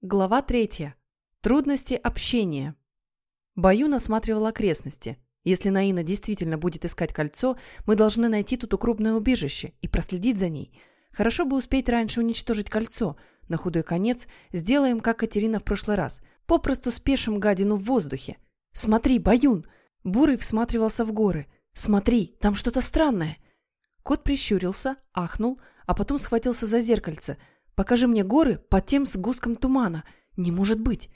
Глава третья. Трудности общения. Баюн осматривал окрестности. Если Наина действительно будет искать кольцо, мы должны найти тут укромное убежище и проследить за ней. Хорошо бы успеть раньше уничтожить кольцо. На худой конец сделаем, как Катерина в прошлый раз. Попросту спешим гадину в воздухе. Смотри, Баюн! Бурый всматривался в горы. Смотри, там что-то странное. Кот прищурился, ахнул, а потом схватился за зеркальце – Покажи мне горы под тем сгустком тумана. Не может быть.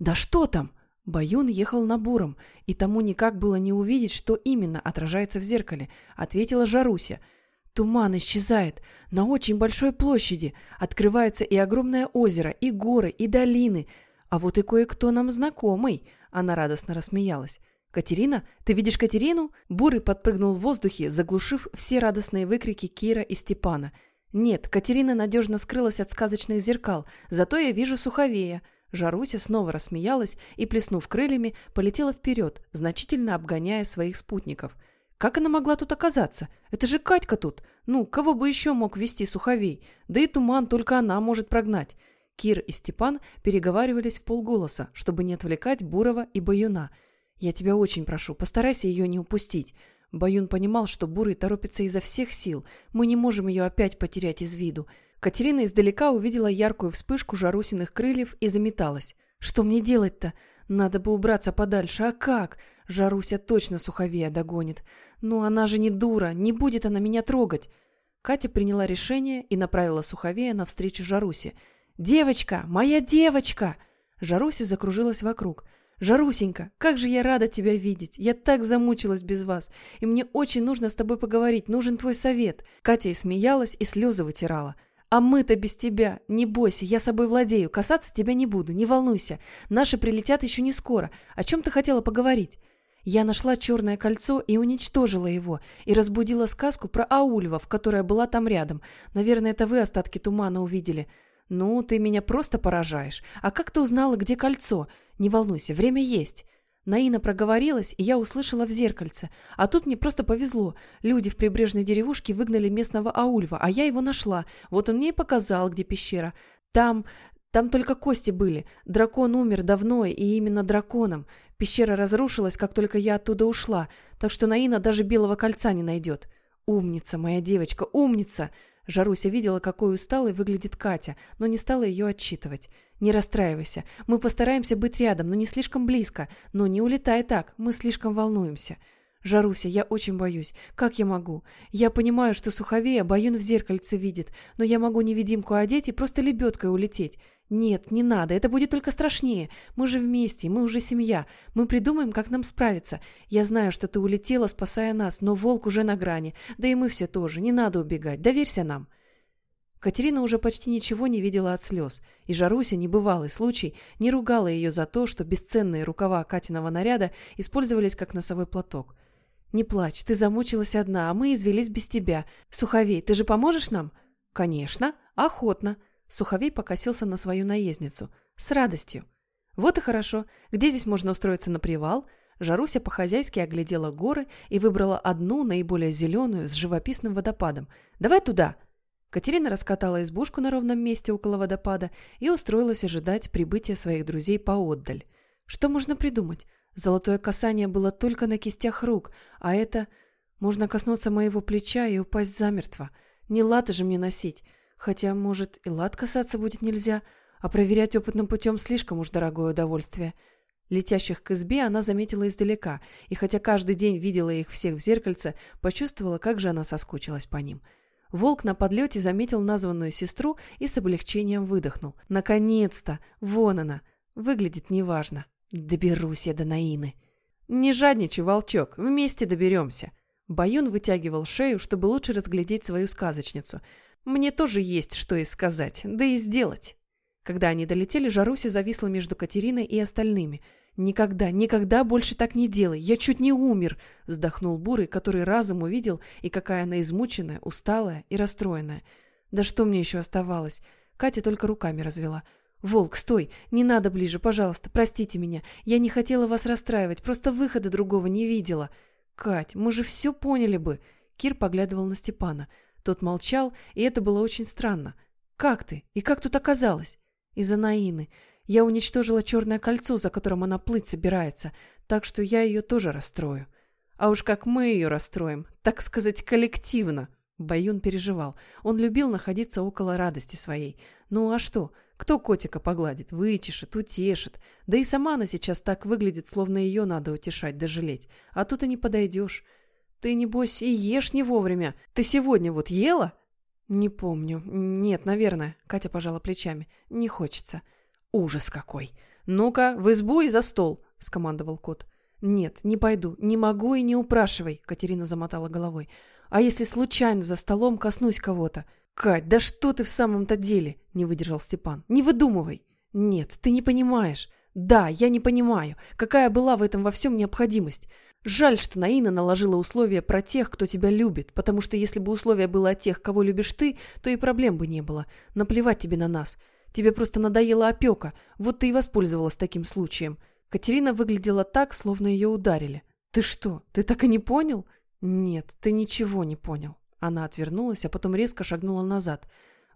Да что там? Баюн ехал на буром, и тому никак было не увидеть, что именно отражается в зеркале, ответила Жаруся. Туман исчезает на очень большой площади. Открывается и огромное озеро, и горы, и долины. А вот и кое-кто нам знакомый. Она радостно рассмеялась. «Катерина? Ты видишь Катерину?» Бурый подпрыгнул в воздухе, заглушив все радостные выкрики Кира и Степана – нет, Катерина надежно скрылась от сказочных зеркал, зато я вижу суховея. Жаруся снова рассмеялась и, плеснув крыльями, полетела вперед, значительно обгоняя своих спутников. Как она могла тут оказаться? Это же Катька тут. Ну, кого бы еще мог вести суховей? Да и туман только она может прогнать. Кир и Степан переговаривались в полголоса, чтобы не отвлекать Бурова и Баюна. «Я тебя очень прошу, постарайся ее не упустить. Баюн понимал, что Бурый торопится изо всех сил. Мы не можем ее опять потерять из виду. Катерина издалека увидела яркую вспышку жарусиных крыльев и заметалась. «Что мне делать-то? Надо бы убраться подальше. А как? Жаруся точно суховея догонит. Но она же не дура, не будет она меня трогать». Катя приняла решение и направила суховея навстречу Жарусе. «Девочка! Моя девочка!» Жаруся закружилась вокруг – «Жарусенька, как же я рада тебя видеть! Я так замучилась без вас, и мне очень нужно с тобой поговорить, нужен твой совет!» Катя и смеялась, и слезы вытирала. «А мы-то без тебя! Не бойся, я собой владею, касаться тебя не буду, не волнуйся. Наши прилетят еще не скоро. О чем ты хотела поговорить?» Я нашла черное кольцо и уничтожила его, и разбудила сказку про Аульвов, которая была там рядом. Наверное, это вы остатки тумана увидели. «Ну, ты меня просто поражаешь. А как ты узнала, где кольцо? Не волнуйся, время есть». Наина проговорилась, и я услышала в зеркальце. А тут мне просто повезло. Люди в прибрежной деревушке выгнали местного аульва, а я его нашла. Вот он мне и показал, где пещера. Там... там только кости были. Дракон умер давно, и именно драконом. Пещера разрушилась, как только я оттуда ушла, так что Наина даже белого кольца не найдет. Умница, моя девочка, умница! Жаруся видела, какой усталой выглядит Катя, но не стала ее отчитывать. «Не расстраивайся. Мы постараемся быть рядом, но не слишком близко. Но не улетай так, мы слишком волнуемся». «Жаруся, я очень боюсь. Как я могу? Я понимаю, что суховея Баюн в зеркальце видит, но я могу невидимку одеть и просто лебедкой улететь. «Нет, не надо, это будет только страшнее. Мы же вместе, мы уже семья. Мы придумаем, как нам справиться. Я знаю, что ты улетела, спасая нас, но волк уже на грани. Да и мы все тоже. Не надо убегать. Доверься нам». Катерина уже почти ничего не видела от слез, и Жаруся, небывалый случай, не ругала ее за то, что бесценные рукава Катиного наряда использовались как носовой платок. «Не плачь, ты замучилась одна, а мы извелись без тебя. Суховей, ты же поможешь нам?» «Конечно, охотно», Суховей покосился на свою наездницу. С радостью. Вот и хорошо. Где здесь можно устроиться на привал? Жаруся по-хозяйски оглядела горы и выбрала одну, наиболее зеленую, с живописным водопадом. «Давай туда!» Катерина раскатала избушку на ровном месте около водопада и устроилась ожидать прибытия своих друзей поотдаль. Что можно придумать? Золотое касание было только на кистях рук, а это... Можно коснуться моего плеча и упасть замертво. Не латы же мне носить. Хотя, может, и лад касаться будет нельзя, а проверять опытным путем слишком уж дорогое удовольствие. Летящих к избе она заметила издалека, и хотя каждый день видела их всех в зеркальце, почувствовала, как же она соскучилась по ним. Волк на подлете заметил названную сестру и с облегчением выдохнул. «Наконец-то! Вон она! Выглядит неважно. Доберусь я до Наины!» «Не жадничай, волчок, вместе доберемся!» Баюн вытягивал шею, чтобы лучше разглядеть свою сказочницу – мне тоже есть что и сказать, да и сделать. Когда они долетели, Жаруся зависла между Катериной и остальными. «Никогда, никогда больше так не делай! Я чуть не умер!» — вздохнул Бурый, который разом увидел, и какая она измученная, усталая и расстроенная. «Да что мне еще оставалось?» Катя только руками развела. «Волк, стой! Не надо ближе, пожалуйста, простите меня. Я не хотела вас расстраивать, просто выхода другого не видела». «Кать, мы же все поняли бы!» Кир поглядывал на Степана. Тот молчал, и это было очень странно. «Как ты? И как тут оказалось?» Из-за Наины. Я уничтожила черное кольцо, за которым она плыть собирается, так что я ее тоже расстрою. А уж как мы ее расстроим, так сказать, коллективно. Баюн переживал. Он любил находиться около радости своей. Ну а что? Кто котика погладит, вычешет, утешит? Да и сама она сейчас так выглядит, словно ее надо утешать да. А тут и не подойдешь. Ты, небось, и ешь не вовремя. Ты сегодня вот ела? Не помню. Нет, наверное. Катя пожала плечами. Не хочется. Ужас какой. Ну-ка, в избу и за стол, скомандовал кот. «Нет, не пойду, не могу и не упрашивай», — Катерина замотала головой. «А если случайно за столом коснусь кого-то?» «Кать, да что ты в самом-то деле?» — не выдержал Степан. «Не выдумывай!» «Нет, ты не понимаешь. Да, я не понимаю, какая была в этом во всем необходимость. Жаль, что Наина наложила условия про тех, кто тебя любит, потому что если бы условия было о тех, кого любишь ты, то и проблем бы не было. Наплевать тебе на нас. Тебе просто надоела опека, вот ты и воспользовалась таким случаем. Катерина выглядела так, словно ее ударили. «Ты что, ты так и не понял?» «Нет, ты ничего не понял». Она отвернулась, а потом резко шагнула назад.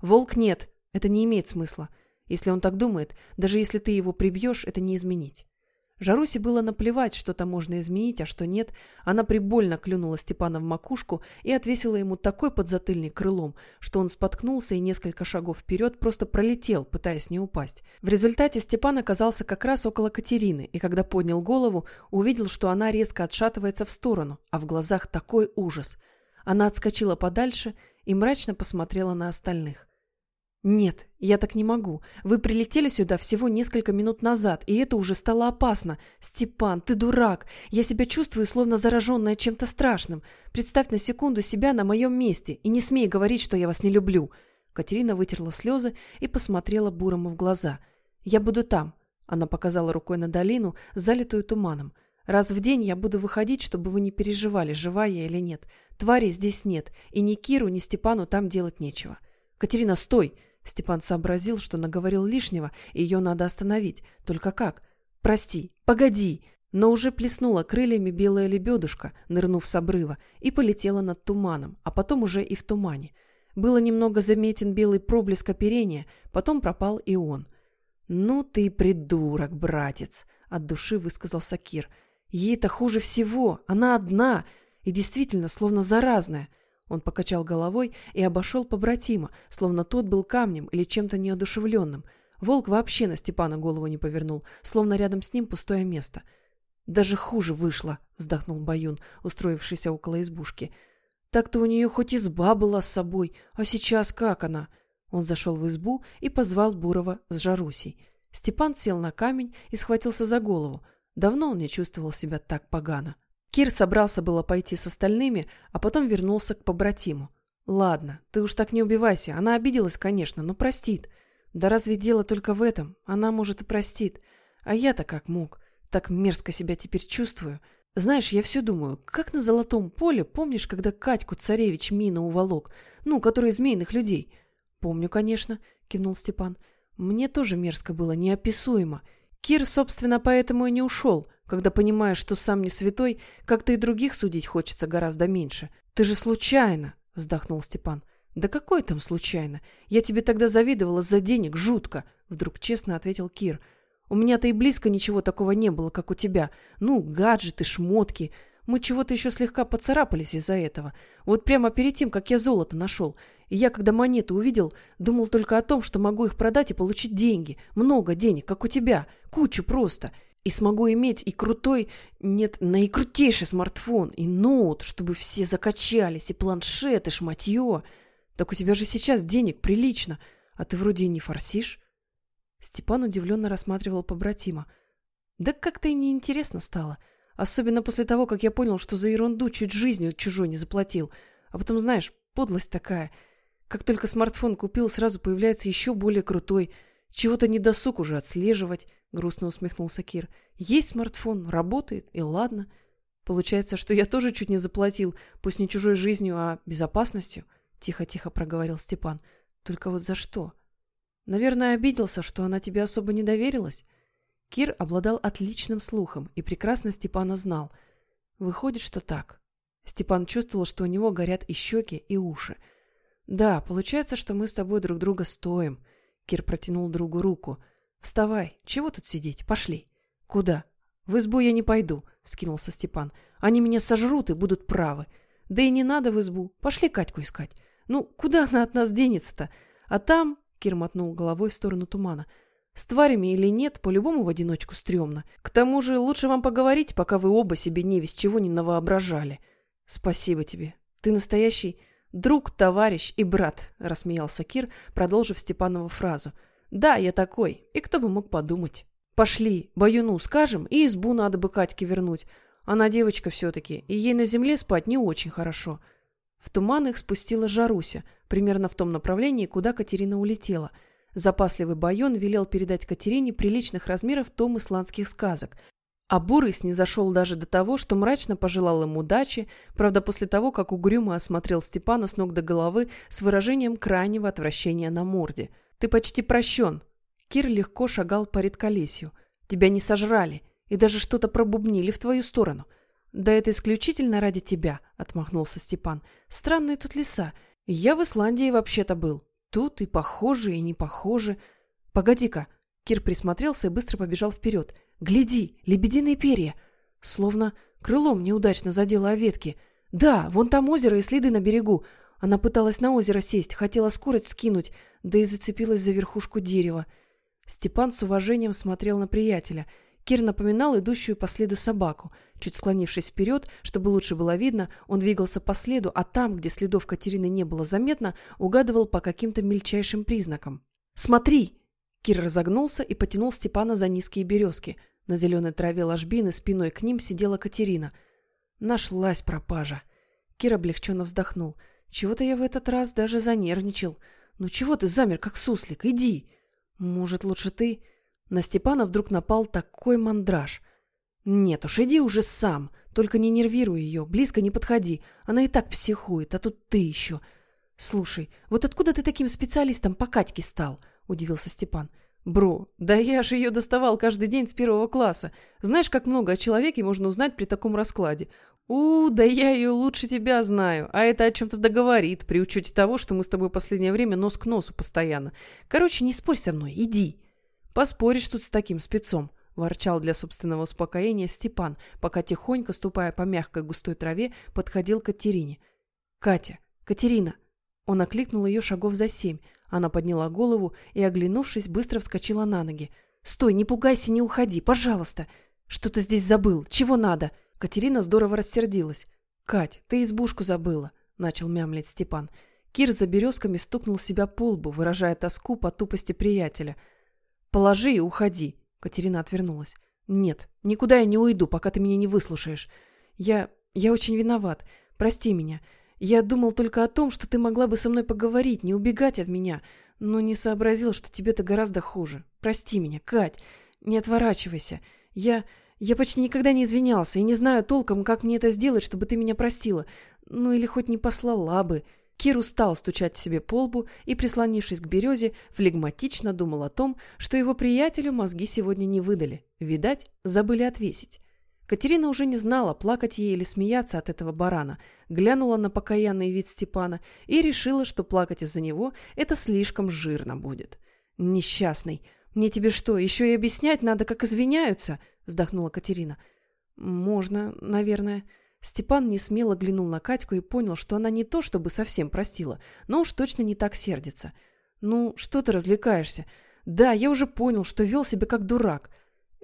«Волк нет, это не имеет смысла. Если он так думает, даже если ты его прибьешь, это не изменить». Жарусе было наплевать, что там можно изменить, а что нет. Она прибольно клюнула Степана в макушку и отвесила ему такой подзатыльник крылом, что он споткнулся и несколько шагов вперед просто пролетел, пытаясь не упасть. В результате Степан оказался как раз около Катерины, и когда поднял голову, увидел, что она резко отшатывается в сторону, а в глазах такой ужас. Она отскочила подальше и мрачно посмотрела на остальных. «Нет, я так не могу. Вы прилетели сюда всего несколько минут назад, и это уже стало опасно. Степан, ты дурак. Я себя чувствую, словно зараженная чем-то страшным. Представь на секунду себя на моем месте и не смей говорить, что я вас не люблю». Катерина вытерла слезы и посмотрела Бурому в глаза. «Я буду там». Она показала рукой на долину, залитую туманом. «Раз в день я буду выходить, чтобы вы не переживали, жива я или нет. Твари здесь нет, и ни Киру, ни Степану там делать нечего». «Катерина, стой!» Степан сообразил, что наговорил лишнего, и ее надо остановить. Только как? «Прости, погоди!» Но уже плеснула крыльями белая лебедушка, нырнув с обрыва, и полетела над туманом, а потом уже и в тумане. Было немного заметен белый проблеск оперения, потом пропал и он. «Ну ты придурок, братец!» — от души высказался Кир. «Ей-то хуже всего, она одна, и действительно словно заразная». Он покачал головой и обошел побратима, словно тот был камнем или чем-то неодушевленным. Волк вообще на Степана голову не повернул, словно рядом с ним пустое место. «Даже хуже вышло», — вздохнул Баюн, устроившийся около избушки. «Так-то у нее хоть изба была с собой, а сейчас как она?» Он зашел в избу и позвал Бурова с Жарусей. Степан сел на камень и схватился за голову. Давно он не чувствовал себя так погано. Кир собрался было пойти с остальными, а потом вернулся к побратиму. «Ладно, ты уж так не убивайся. Она обиделась, конечно, но простит. Да разве дело только в этом? Она, может, и простит. А я-то как мог? Так мерзко себя теперь чувствую. Знаешь, я все думаю, как на Золотом поле, помнишь, когда Катьку царевич мина уволок? Ну, который змеиных людей?» «Помню, конечно», — кивнул Степан. «Мне тоже мерзко было, неописуемо. Кир, собственно, поэтому и не ушел. Когда понимаешь, что сам не святой, как-то и других судить хочется гораздо меньше. Ты же случайно, вздохнул Степан. Да какой там случайно? Я тебе тогда завидовала за денег, жутко, вдруг честно ответил Кир. У меня-то и близко ничего такого не было, как у тебя. Ну, гаджеты, шмотки. Мы чего-то еще слегка поцарапались из-за этого. Вот прямо перед тем, как я золото нашел. И я, когда монеты увидел, думал только о том, что могу их продать и получить деньги. Много денег, как у тебя. Кучу просто. И смогу иметь и крутой, нет, наикрутейший смартфон, и ноут, чтобы все закачались, и планшет, и шматье. Так у тебя же сейчас денег прилично, а ты вроде и не форсишь. Степан удивленно рассматривал побратима. Да как-то и неинтересно стало. Особенно после того, как я понял, что за ерунду чуть жизнью чужой не заплатил. А потом, знаешь, подлость такая. Как только смартфон купил, сразу появляется еще более крутой. Чего-то не досуг уже отслеживать. — грустно усмехнулся Кир. «Есть смартфон, работает, и ладно. Получается, что я тоже чуть не заплатил, пусть не чужой жизнью, а безопасностью?» Тихо-тихо проговорил Степан. «Только вот за что?» «Наверное, обиделся, что она тебе особо не доверилась?» Кир обладал отличным слухом и прекрасно Степана знал. Выходит, что так. Степан чувствовал, что у него горят и щеки, и уши. «Да, получается, что мы с тобой друг друга стоим», Кир протянул другу руку. «Вставай, чего тут сидеть? Пошли». «Куда?» «В избу я не пойду», — вскинулся Степан. «Они меня сожрут и будут правы. Да и не надо в избу. Пошли Катьку искать. Ну, куда она от нас денется-то? А там...» — Кир мотнул головой в сторону тумана. «С тварями или нет, по-любому в одиночку стрёмно. К тому же лучше вам поговорить, пока вы оба себе не весь чего не навоображали. Спасибо тебе. Ты настоящий друг, товарищ и брат», — рассмеялся Кир, продолжив Степанову фразу. «Да, я такой. И кто бы мог подумать?» Пошли, Баюну скажем, и избу надо бы Катьке вернуть. Она девочка все-таки, и ей на земле спать не очень хорошо. В туман их спустила Жаруся, примерно в том направлении, куда Катерина улетела. Запасливый Байон велел передать Катерине приличных размеров том исландских сказок. А Бурый снизошел даже до того, что мрачно пожелал им удачи, правда после того, как угрюмо осмотрел Степана с ног до головы с выражением крайнего отвращения на морде. «Ты почти прощен», Кир легко шагал по редколесью. Тебя не сожрали и даже что-то пробубнили в твою сторону. Да это исключительно ради тебя, отмахнулся Степан. Странные тут леса. Я в Исландии вообще-то был. Тут и похоже, и не похоже. Погоди-ка. Кир присмотрелся и быстро побежал вперед. Гляди, лебединые перья. Словно крылом неудачно задело о ветки. Да, вон там озеро и следы на берегу. Она пыталась на озеро сесть, хотела скорость скинуть, да и зацепилась за верхушку дерева. Степан с уважением смотрел на приятеля. Кир напоминал идущую по следу собаку. Чуть склонившись вперед, чтобы лучше было видно, он двигался по следу, а там, где следов Катерины не было заметно, угадывал по каким-то мельчайшим признакам. «Смотри!» Кир разогнулся и потянул Степана за низкие березки. На зеленой траве ложбины спиной к ним сидела Катерина. Нашлась пропажа. Кир облегченно вздохнул. «Чего-то я в этот раз даже занервничал. Ну чего ты замер, как суслик? Иди!» «Может, лучше ты?» На Степана вдруг напал такой мандраж. «Нет уж, иди уже сам. Только не нервируй ее, близко не подходи. Она и так психует, а тут ты еще. Слушай, вот откуда ты таким специалистом по Катьке стал?» – удивился Степан. «Бро, да я ж ее доставал каждый день с первого класса. Знаешь, как много о человеке можно узнать при таком раскладе. «У, да я ее лучше тебя знаю, а это о чем-то договорит, при учете того, что мы с тобой последнее время нос к носу постоянно. Короче, не спорь со мной, иди». «Поспоришь тут с таким спецом», – ворчал для собственного успокоения Степан, пока тихонько, ступая по мягкой густой траве, подходил к Катерине. «Катя! Катерина!» Он окликнул ее шагов за семь. Она подняла голову и, оглянувшись, быстро вскочила на ноги. «Стой, не пугайся, не уходи, пожалуйста! Что ты здесь забыл? Чего надо?» Катерина здорово рассердилась. «Кать, ты избушку забыла», — начал мямлить Степан. Кир за березками стукнул себя по лбу, выражая тоску по тупости приятеля. «Положи и уходи», — Катерина отвернулась. «Нет, никуда я не уйду, пока ты меня не выслушаешь. Я... я очень виноват. Прости меня. Я думал только о том, что ты могла бы со мной поговорить, не убегать от меня, но не сообразил, что тебе-то гораздо хуже. Прости меня, Кать. Не отворачивайся. Я... Я почти никогда не извинялся и не знаю толком, как мне это сделать, чтобы ты меня простила. Ну или хоть не послала бы. Кир устал стучать себе по лбу и, прислонившись к березе, флегматично думал о том, что его приятелю мозги сегодня не выдали. Видать, забыли отвесить. Катерина уже не знала, плакать ей или смеяться от этого барана, глянула на покаянный вид Степана и решила, что плакать из-за него это слишком жирно будет. «Несчастный! Мне тебе что, еще и объяснять надо, как извиняются?» – вздохнула Катерина. «Можно, наверное». Степан не смело глянул на Катьку и понял, что она не то чтобы совсем простила, но уж точно не так сердится. «Ну, что ты развлекаешься? Да, я уже понял, что вел себя как дурак.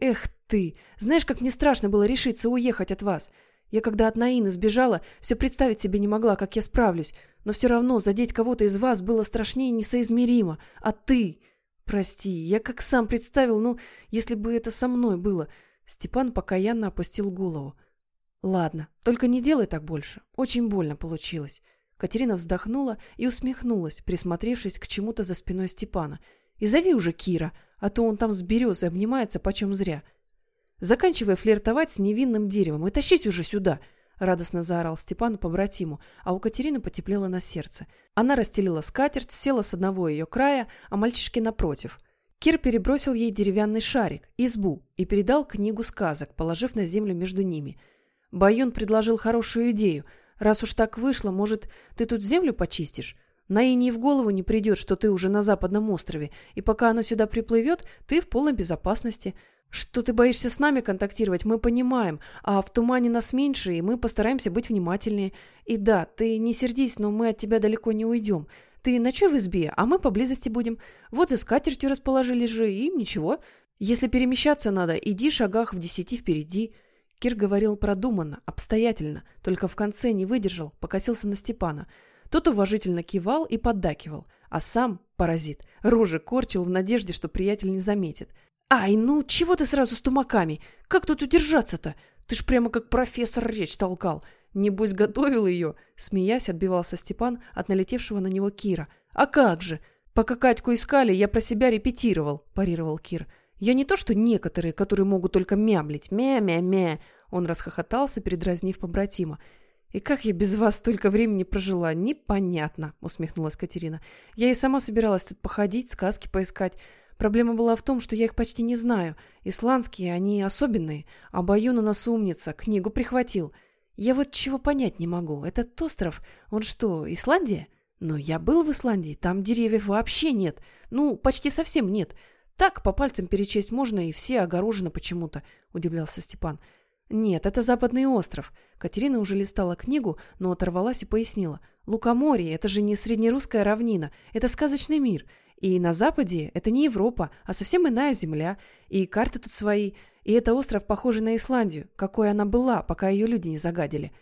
Эх ты! Знаешь, как мне страшно было решиться уехать от вас. Я когда от Наины сбежала, все представить себе не могла, как я справлюсь, но все равно задеть кого-то из вас было страшнее несоизмеримо. А ты... Прости, я как сам представил, ну, если бы это со мной было. Степан покаянно опустил голову. «Ладно, только не делай так больше. Очень больно получилось». Катерина вздохнула и усмехнулась, присмотревшись к чему-то за спиной Степана. «И зови уже Кира, а то он там с березой обнимается почем зря. Заканчивая флиртовать с невинным деревом и тащить уже сюда!» Радостно заорал Степан по братиму, а у Катерины потеплело на сердце. Она расстелила скатерть, села с одного ее края, а мальчишки напротив – Кир перебросил ей деревянный шарик, избу, и передал книгу сказок, положив на землю между ними. Баюн предложил хорошую идею. «Раз уж так вышло, может, ты тут землю почистишь? На Ине в голову не придет, что ты уже на западном острове, и пока она сюда приплывет, ты в полной безопасности. Что ты боишься с нами контактировать, мы понимаем, а в тумане нас меньше, и мы постараемся быть внимательнее. И да, ты не сердись, но мы от тебя далеко не уйдем. Ты ночуй в избе, а мы поблизости будем. Вот за скатертью расположились же, и ничего. Если перемещаться надо, иди шагах в десяти впереди». Кир говорил продуманно, обстоятельно, только в конце не выдержал, покосился на Степана. Тот уважительно кивал и поддакивал, а сам, паразит, рожи корчил в надежде, что приятель не заметит. «Ай, ну чего ты сразу с тумаками? Как тут удержаться-то? Ты ж прямо как профессор речь толкал. Небось, готовил ее?» Смеясь, отбивался Степан от налетевшего на него Кира. «А как же? Пока Катьку искали, я про себя репетировал», – парировал Кир. Я не то, что некоторые, которые могут только мямлить. Мя-мя-мя. Он расхохотался, передразнив побратима. «И как я без вас столько времени прожила, непонятно», — усмехнулась Катерина. «Я и сама собиралась тут походить, сказки поискать. Проблема была в том, что я их почти не знаю. Исландские, они особенные. А Баюн у нас умница, книгу прихватил. Я вот чего понять не могу. Этот остров, он что, Исландия? Но я был в Исландии, там деревьев вообще нет. Ну, почти совсем нет. Так, по пальцам перечесть можно, и все огорожены почему-то, удивлялся Степан. Нет, это западный остров. Катерина уже листала книгу, но оторвалась и пояснила. Лукоморье – это же не среднерусская равнина, это сказочный мир. И на западе это не Европа, а совсем иная земля. И карты тут свои. И это остров похожий на Исландию, какой она была, пока ее люди не загадили.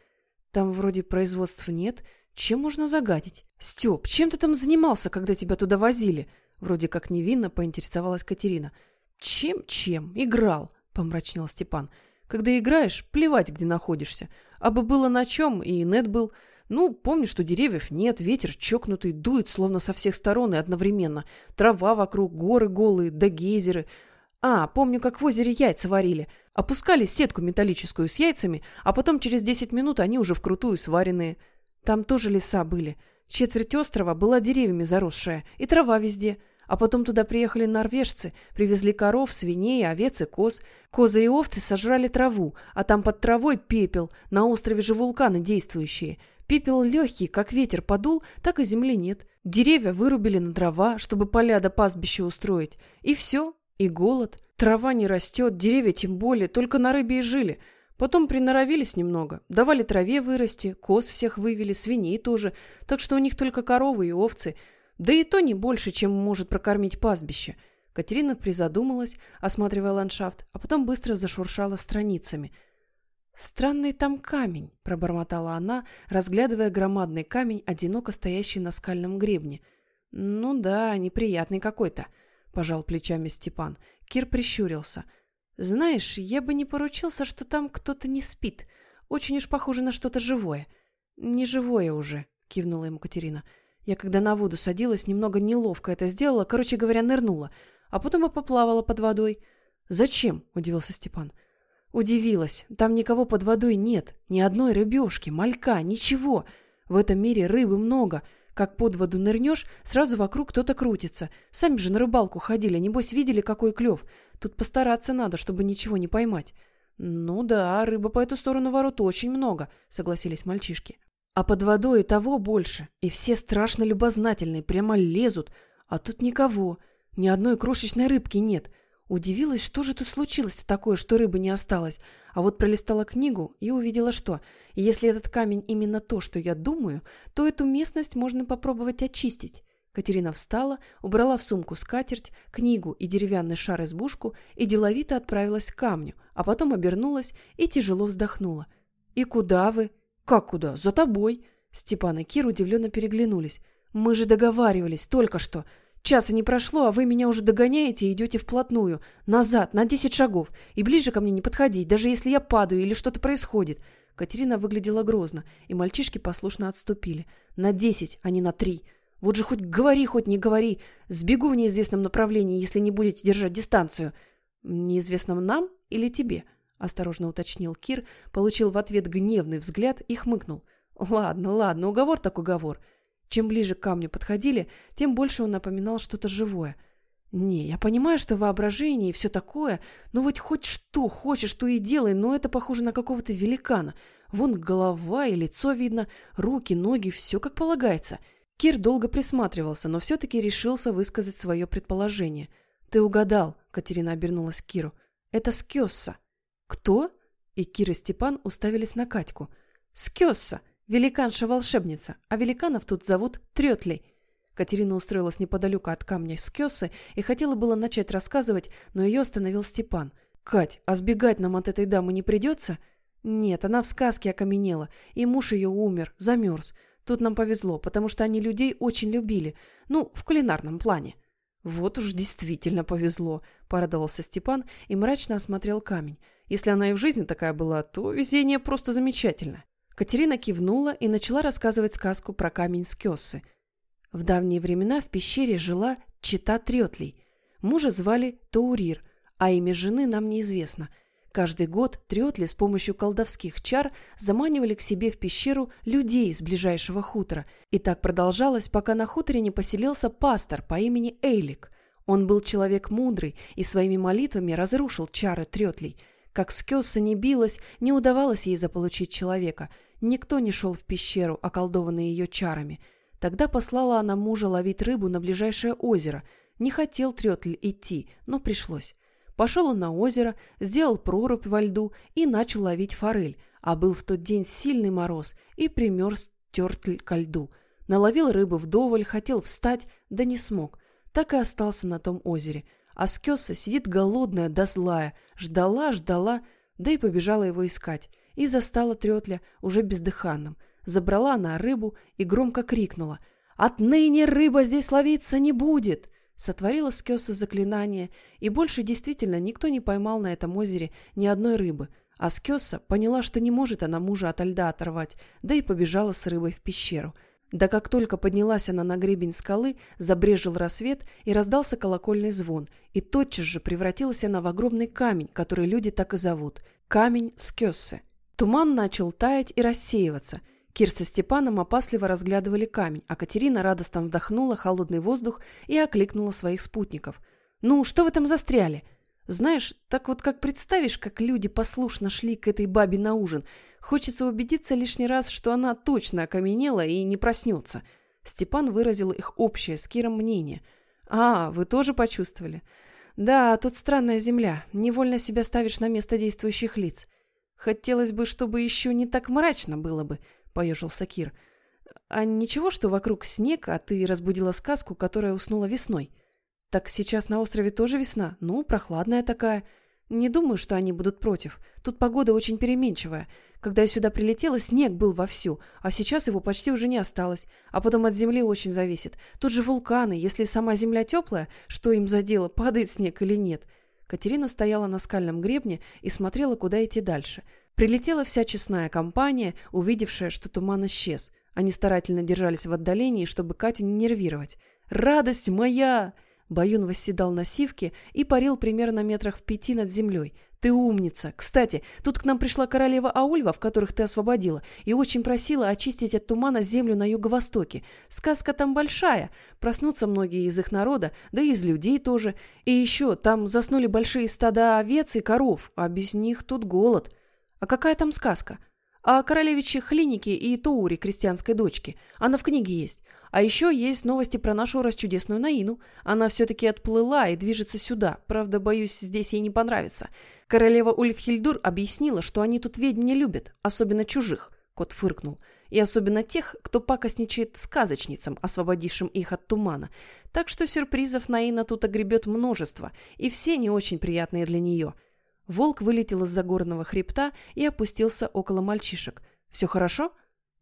Там вроде производств нет. Чем можно загадить? Степ, чем ты там занимался, когда тебя туда возили? Вроде как невинно поинтересовалась Катерина. «Чем-чем? Играл», — помрачнел Степан. «Когда играешь, плевать, где находишься. А бы было на чем, и нет был. Ну, помню, что деревьев нет, ветер чокнутый, дует словно со всех сторон и одновременно. Трава вокруг, горы голые, да гейзеры. А, помню, как в озере яйца варили. Опускали сетку металлическую с яйцами, а потом через 10 минут они уже вкрутую сваренные. Там тоже леса были. Четверть острова была деревьями заросшая, и трава везде. А потом туда приехали норвежцы, привезли коров, свиней, овец и коз. Козы и овцы сожрали траву, а там под травой пепел, на острове же вулканы действующие. Пепел легкий, как ветер подул, так и земли нет. Деревья вырубили на дрова, чтобы поля до пастбища устроить. И все, и голод. Трава не растет, деревья тем более, только на рыбе и жили – Потом приноровились немного, давали траве вырасти, коз всех вывели, свиней тоже, так что у них только коровы и овцы, да и то не больше, чем может прокормить пастбище. Катерина призадумалась, осматривая ландшафт, а потом быстро зашуршала страницами. «Странный там камень», — пробормотала она, разглядывая громадный камень, одиноко стоящий на скальном гребне. «Ну да, неприятный какой-то», — пожал плечами Степан. Кир прищурился — знаешь, я бы не поручился, что там кто-то не спит. Очень уж похоже на что-то живое. Не живое уже, кивнула ему Катерина. Я когда на воду садилась, немного неловко это сделала, короче говоря, нырнула, а потом и поплавала под водой. Зачем? удивился Степан. Удивилась. Там никого под водой нет, ни одной рыбешки, малька, ничего. В этом мире рыбы много. Как под воду нырнешь, сразу вокруг кто-то крутится. Сами же на рыбалку ходили, небось видели, какой клев. Тут постараться надо, чтобы ничего не поймать. Ну да, рыба по эту сторону ворот очень много, согласились мальчишки. А под водой и того больше. И все страшно любознательные, прямо лезут. А тут никого. Ни одной крошечной рыбки нет. Удивилась, что же тут случилось-то такое, что рыбы не осталось. А вот пролистала книгу и увидела, что если этот камень именно то, что я думаю, то эту местность можно попробовать очистить. Катерина встала, убрала в сумку скатерть, книгу и деревянный шар-избушку и деловито отправилась к камню, а потом обернулась и тяжело вздохнула. «И куда вы?» «Как куда? За тобой!» Степан и Кир удивленно переглянулись. «Мы же договаривались только что. Часа не прошло, а вы меня уже догоняете и идете вплотную. Назад, на десять шагов. И ближе ко мне не подходить, даже если я падаю или что-то происходит». Катерина выглядела грозно, и мальчишки послушно отступили. На десять, а не на три. Вот же хоть говори, хоть не говори. Сбегу в неизвестном направлении, если не будете держать дистанцию. Неизвестном нам или тебе? Осторожно уточнил Кир, получил в ответ гневный взгляд и хмыкнул. Ладно, ладно, уговор так уговор. Чем ближе к камню подходили, тем больше он напоминал что-то живое. Не, я понимаю, что воображение и все такое, но вот хоть что хочешь, то и делай, но это похоже на какого-то великана. Вон голова и лицо видно, руки, ноги, все как полагается. — Кир долго присматривался, но все-таки решился высказать свое предположение. «Ты угадал», — Катерина обернулась к Киру. «Это Скесса». «Кто?» И Кир и Степан уставились на Катьку. «Скесса! Великанша-волшебница! А великанов тут зовут Трётлей!» Катерина устроилась неподалеку от камня Скессы и хотела было начать рассказывать, но ее остановил Степан. «Кать, а сбегать нам от этой дамы не придется?» «Нет, она в сказке окаменела, и муж ее умер, замерз. Тут нам повезло, потому что они людей очень любили. Ну, в кулинарном плане». «Вот уж действительно повезло», — порадовался Степан и мрачно осмотрел камень. «Если она и в жизни такая была, то везение просто замечательно». Катерина кивнула и начала рассказывать сказку про камень с Кёссы. В давние времена в пещере жила чита Трётлей. Мужа звали Таурир, а имя жены нам неизвестно — Каждый год трётли с помощью колдовских чар заманивали к себе в пещеру людей из ближайшего хутора. И так продолжалось, пока на хуторе не поселился пастор по имени Эйлик. Он был человек мудрый и своими молитвами разрушил чары трётлей. Как Скёсса не билась, не удавалось ей заполучить человека. Никто не шел в пещеру, околдованный ее чарами. Тогда послала она мужа ловить рыбу на ближайшее озеро. Не хотел Трётль идти, но пришлось. Пошел он на озеро, сделал прорубь во льду и начал ловить форель, а был в тот день сильный мороз и примерз тертль ко льду. Наловил рыбы вдоволь, хотел встать, да не смог. Так и остался на том озере. А Скесса сидит голодная да злая, ждала, ждала, да и побежала его искать. И застала Трётля уже бездыханным. Забрала она рыбу и громко крикнула «Отныне рыба здесь ловиться не будет!» Сотворила с Кёса заклинание, и больше действительно никто не поймал на этом озере ни одной рыбы, а Скёса поняла, что не может она мужа от льда оторвать, да и побежала с рыбой в пещеру. Да как только поднялась она на гребень скалы, забрежил рассвет и раздался колокольный звон, и тотчас же превратилась она в огромный камень, который люди так и зовут – камень Скёссы. Туман начал таять и рассеиваться – Кир со Степаном опасливо разглядывали камень, а Катерина радостно вдохнула холодный воздух и окликнула своих спутников. «Ну, что вы там застряли?» «Знаешь, так вот как представишь, как люди послушно шли к этой бабе на ужин, хочется убедиться лишний раз, что она точно окаменела и не проснется». Степан выразил их общее с Киром мнение. «А, вы тоже почувствовали?» «Да, тут странная земля. Невольно себя ставишь на место действующих лиц. Хотелось бы, чтобы еще не так мрачно было бы», поежился Кир. «А ничего, что вокруг снег, а ты разбудила сказку, которая уснула весной? Так сейчас на острове тоже весна? Ну, прохладная такая. Не думаю, что они будут против. Тут погода очень переменчивая. Когда я сюда прилетела, снег был вовсю, а сейчас его почти уже не осталось. А потом от земли очень зависит. Тут же вулканы. Если сама земля теплая, что им за дело, падает снег или нет?» Катерина стояла на скальном гребне и смотрела, куда идти дальше – Прилетела вся честная компания, увидевшая, что туман исчез. Они старательно держались в отдалении, чтобы Катю не нервировать. «Радость моя!» Баюн восседал на сивке и парил примерно метрах в пяти над землей. «Ты умница! Кстати, тут к нам пришла королева Аульва, в которых ты освободила, и очень просила очистить от тумана землю на юго-востоке. Сказка там большая. Проснутся многие из их народа, да и из людей тоже. И еще, там заснули большие стада овец и коров, а без них тут голод». А какая там сказка? О королевичьей Хлинике и Тоуре, крестьянской дочке. Она в книге есть. А еще есть новости про нашу расчудесную Наину. Она все-таки отплыла и движется сюда. Правда, боюсь, здесь ей не понравится. Королева Ульфхильдур объяснила, что они тут ведьм не любят, особенно чужих. Кот фыркнул. И особенно тех, кто пакостничает сказочницам, освободившим их от тумана. Так что сюрпризов Наина тут огребет множество, и все не очень приятные для нее – Волк вылетел из-за горного хребта и опустился около мальчишек. «Все хорошо?»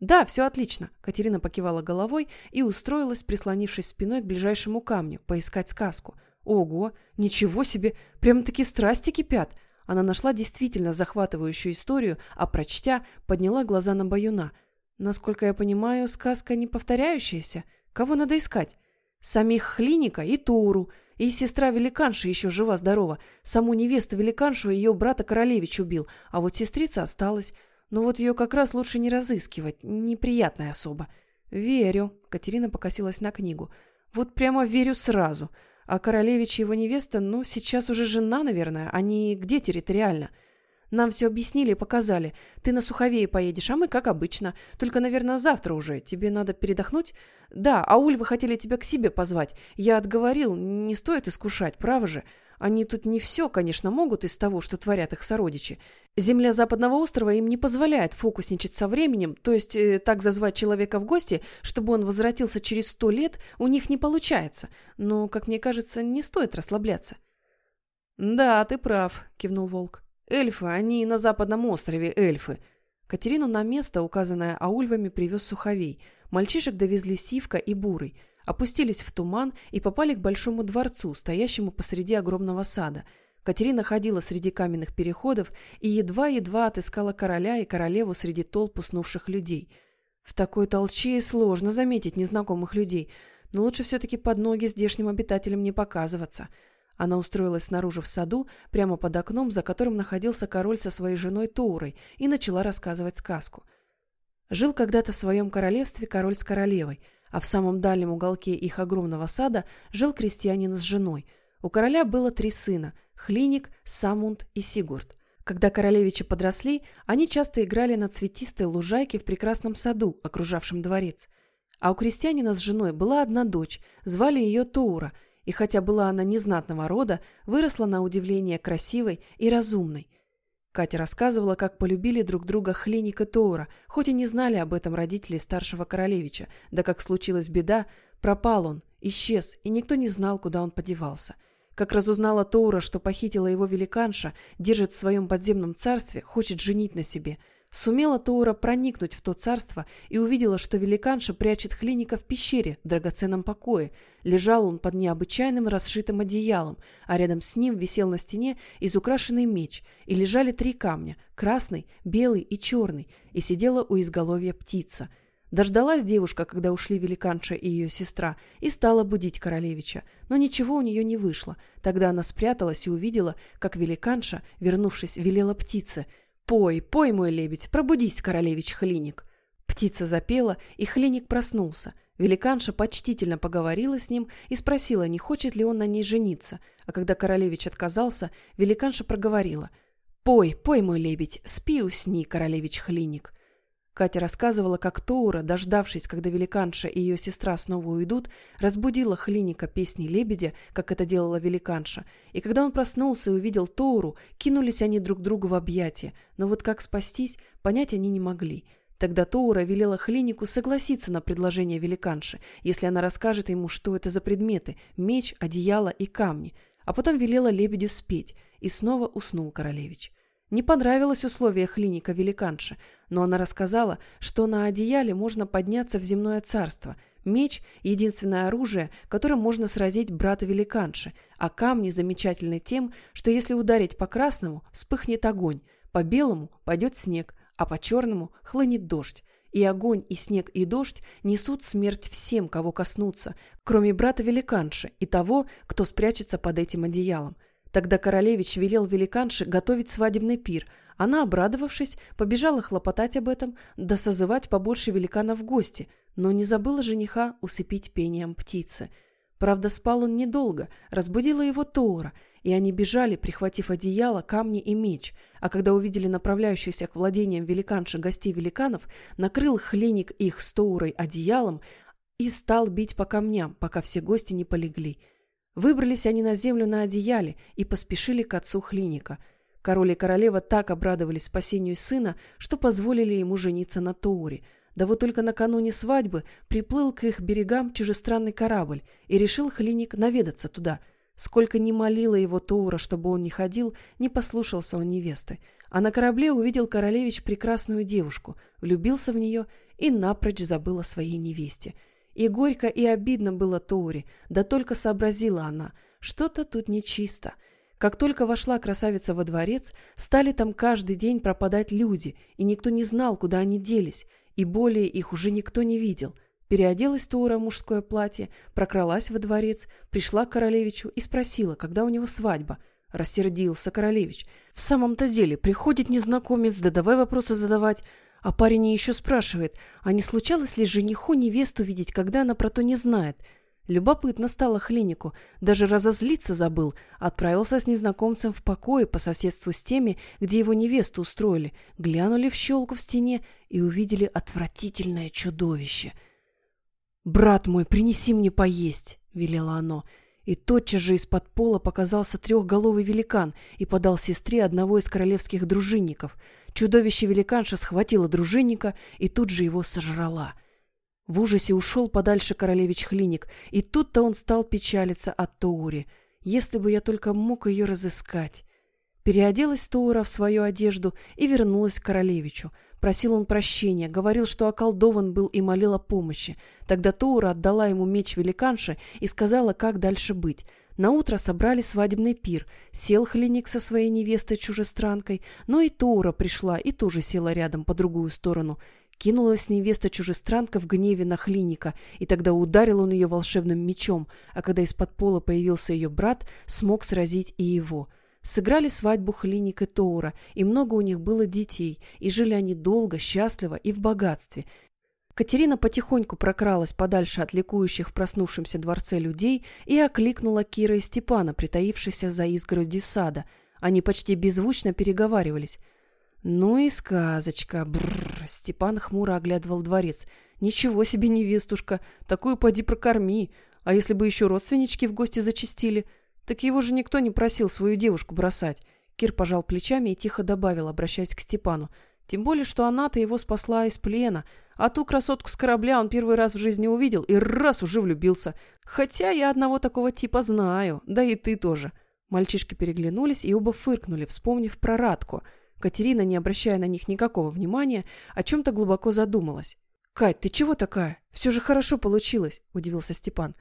«Да, все отлично», — Катерина покивала головой и устроилась, прислонившись спиной к ближайшему камню, поискать сказку. «Ого! Ничего себе! Прям-таки страсти кипят!» Она нашла действительно захватывающую историю, а прочтя, подняла глаза на Баюна. «Насколько я понимаю, сказка не повторяющаяся. Кого надо искать?» «Самих Хлиника и Туру, и сестра великанша еще жива-здорова. Саму невесту великаншу ее брата королевич убил, а вот сестрица осталась. Но вот ее как раз лучше не разыскивать, неприятная особа. Верю. Катерина покосилась на книгу. Вот прямо верю сразу. А королевич и его невеста, ну, сейчас уже жена, наверное. Они где территориально? Нам все объяснили и показали. Ты на Суховее поедешь, а мы как обычно. Только, наверное, завтра уже. Тебе надо передохнуть? Да, а Ульвы хотели тебя к себе позвать. Я отговорил, не стоит искушать, право же. Они тут не все, конечно, могут из того, что творят их сородичи. Земля Западного острова им не позволяет фокусничать со временем, то есть э, так зазвать человека в гости, чтобы он возвратился через сто лет, у них не получается. Но, как мне кажется, не стоит расслабляться. «Да, ты прав», — кивнул Волк. Эльфы, они на западном острове эльфы. Катерину на место, указанное аульвами, привез Суховей. Мальчишек довезли Сивка и Бурый. Опустились в туман и попали к большому дворцу, стоящему посреди огромного сада. Катерина ходила среди каменных переходов и едва-едва отыскала короля и королеву среди толп уснувших людей. В такой толчее сложно заметить незнакомых людей, но лучше все-таки под ноги здешним обитателям не показываться – она устроилась снаружи в саду, прямо под окном, за которым находился король со своей женой Тоурой, и начала рассказывать сказку. Жил когда-то в своем королевстве король с королевой, а в самом дальнем уголке их огромного сада жил крестьянин с женой. У короля было три сына – Хлиник, Самунд и Сигурд. Когда королевичи подросли, они часто играли на цветистой лужайке в прекрасном саду, окружавшем дворец. А у крестьянина с женой была одна дочь, звали ее Тоура – и хотя была она незнатного рода, выросла на удивление красивой и разумной. Катя рассказывала, как полюбили друг друга Хленик и Тоура, хоть и не знали об этом родители старшего королевича, да как случилась беда, пропал он, исчез, и никто не знал, куда он подевался. Как разузнала Тоура, что похитила его великанша, держит в своем подземном царстве, хочет женить на себе – Сумела Тоура проникнуть в то царство и увидела, что великанша прячет Хлиника в пещере в драгоценном покое. Лежал он под необычайным расшитым одеялом, а рядом с ним висел на стене изукрашенный меч, и лежали три камня – красный, белый и черный, и сидела у изголовья птица. Дождалась девушка, когда ушли великанша и ее сестра, и стала будить королевича, но ничего у нее не вышло. Тогда она спряталась и увидела, как великанша, вернувшись, велела птице – «Пой, пой, мой лебедь, пробудись, королевич Хлиник!» Птица запела, и Хлиник проснулся. Великанша почтительно поговорила с ним и спросила, не хочет ли он на ней жениться. А когда королевич отказался, великанша проговорила. «Пой, пой, мой лебедь, спи, усни, королевич Хлиник!» Катя рассказывала, как Тоура, дождавшись, когда великанша и ее сестра снова уйдут, разбудила Хлиника песни лебедя, как это делала великанша. И когда он проснулся и увидел Тоуру, кинулись они друг другу в объятия. Но вот как спастись, понять они не могли. Тогда Тоура велела Хлинику согласиться на предложение великанши, если она расскажет ему, что это за предметы – меч, одеяло и камни. А потом велела лебедю спеть, и снова уснул королевич. Не понравилось условие Хлиника великанши, но она рассказала, что на одеяле можно подняться в земное царство. Меч – единственное оружие, которым можно сразить брата великанши, а камни замечательны тем, что если ударить по красному, вспыхнет огонь, по белому пойдет снег, а по черному хлынет дождь. И огонь, и снег, и дождь несут смерть всем, кого коснутся, кроме брата великанши и того, кто спрячется под этим одеялом. Тогда королевич велел великанше готовить свадебный пир. Она, обрадовавшись, побежала хлопотать об этом, да созывать побольше великанов в гости, но не забыла жениха усыпить пением птицы. Правда, спал он недолго, разбудила его Тоура, и они бежали, прихватив одеяло, камни и меч, а когда увидели направляющихся к владениям великанши гостей великанов, накрыл хленик их с Тоурой одеялом и стал бить по камням, пока все гости не полегли. Выбрались они на землю на одеяле и поспешили к отцу Хлиника. Король и королева так обрадовались спасению сына, что позволили ему жениться на Тоуре. Да вот только накануне свадьбы приплыл к их берегам чужестранный корабль, и решил Хлиник наведаться туда. Сколько ни молила его Тоура, чтобы он не ходил, не послушался он невесты. А на корабле увидел королевич прекрасную девушку, влюбился в нее и напрочь забыл о своей невесте – и горько и обидно было Тоури, да только сообразила она, что-то тут нечисто. Как только вошла красавица во дворец, стали там каждый день пропадать люди, и никто не знал, куда они делись, и более их уже никто не видел. Переоделась Тоура в мужское платье, прокралась во дворец, пришла к королевичу и спросила, когда у него свадьба. Рассердился королевич. В самом-то деле, приходит незнакомец, да давай вопросы задавать, а парень еще спрашивает, а не случалось ли жениху невесту видеть, когда она про то не знает? Любопытно стало Хлинику, даже разозлиться забыл, отправился с незнакомцем в покое по соседству с теми, где его невесту устроили, глянули в щелку в стене и увидели отвратительное чудовище. «Брат мой, принеси мне поесть!» — велело оно. И тотчас же из-под пола показался трехголовый великан и подал сестре одного из королевских дружинников. Чудовище-великанша схватило дружинника и тут же его сожрала — в ужасе ушел подальше королевич Хлиник, и тут-то он стал печалиться от Тоури. Если бы я только мог ее разыскать. Переоделась Тоура в свою одежду и вернулась к королевичу. Просил он прощения, говорил, что околдован был и молил о помощи. Тогда Тоура отдала ему меч великанши и сказала, как дальше быть. На утро собрали свадебный пир. Сел Хлиник со своей невестой-чужестранкой, но и Тоура пришла и тоже села рядом по другую сторону. Кинулась невеста-чужестранка в гневе на Хлиника, и тогда ударил он ее волшебным мечом, а когда из-под пола появился ее брат, смог сразить и его. Сыграли свадьбу Хлиник и Тоура, и много у них было детей, и жили они долго, счастливо и в богатстве. Катерина потихоньку прокралась подальше от ликующих в проснувшемся дворце людей и окликнула Кира и Степана, притаившихся за изгородью сада. Они почти беззвучно переговаривались. «Ну и сказочка. Бррр. Степан хмуро оглядывал дворец. «Ничего себе невестушка. Такую поди прокорми. А если бы еще родственнички в гости зачастили? Так его же никто не просил свою девушку бросать». Кир пожал плечами и тихо добавил, обращаясь к Степану. «Тем более, что она-то его спасла из плена. А ту красотку с корабля он первый раз в жизни увидел и раз уже влюбился. Хотя я одного такого типа знаю. Да и ты тоже». Мальчишки переглянулись и оба фыркнули, вспомнив про Радку – Катерина, не обращая на них никакого внимания, о чем-то глубоко задумалась. «Кать, ты чего такая? Все же хорошо получилось», – удивился Степан.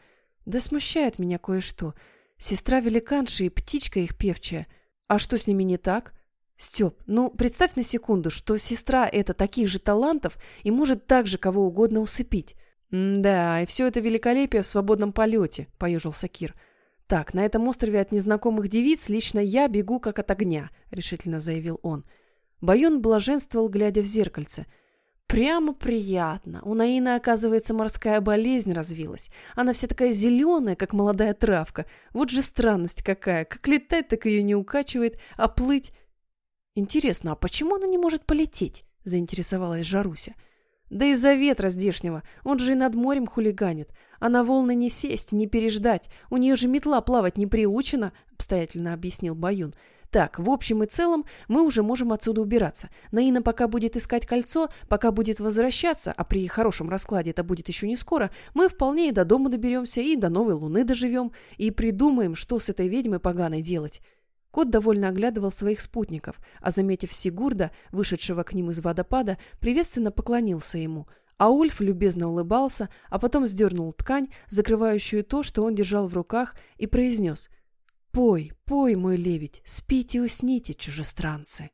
«Да смущает меня кое-что. Сестра великанши и птичка их певчая. А что с ними не так?» «Степ, ну представь на секунду, что сестра это таких же талантов и может так же кого угодно усыпить». «Да, и все это великолепие в свободном полете», – поежился Кир. «Так, на этом острове от незнакомых девиц лично я бегу как от огня», — решительно заявил он. Байон блаженствовал, глядя в зеркальце. «Прямо приятно. У Наины, оказывается, морская болезнь развилась. Она вся такая зеленая, как молодая травка. Вот же странность какая. Как летать, так ее не укачивает, а плыть...» «Интересно, а почему она не может полететь?» — заинтересовалась Жаруся. Да из-за ветра здешнего. Он же и над морем хулиганит. А на волны не сесть, не переждать. У нее же метла плавать не приучена, обстоятельно объяснил Баюн. Так, в общем и целом, мы уже можем отсюда убираться. Наина пока будет искать кольцо, пока будет возвращаться, а при хорошем раскладе это будет еще не скоро, мы вполне и до дома доберемся, и до новой луны доживем, и придумаем, что с этой ведьмой поганой делать. Кот довольно оглядывал своих спутников, а, заметив Сигурда, вышедшего к ним из водопада, приветственно поклонился ему. А Ульф любезно улыбался, а потом сдернул ткань, закрывающую то, что он держал в руках, и произнес «Пой, пой, мой лебедь, спите усните, чужестранцы».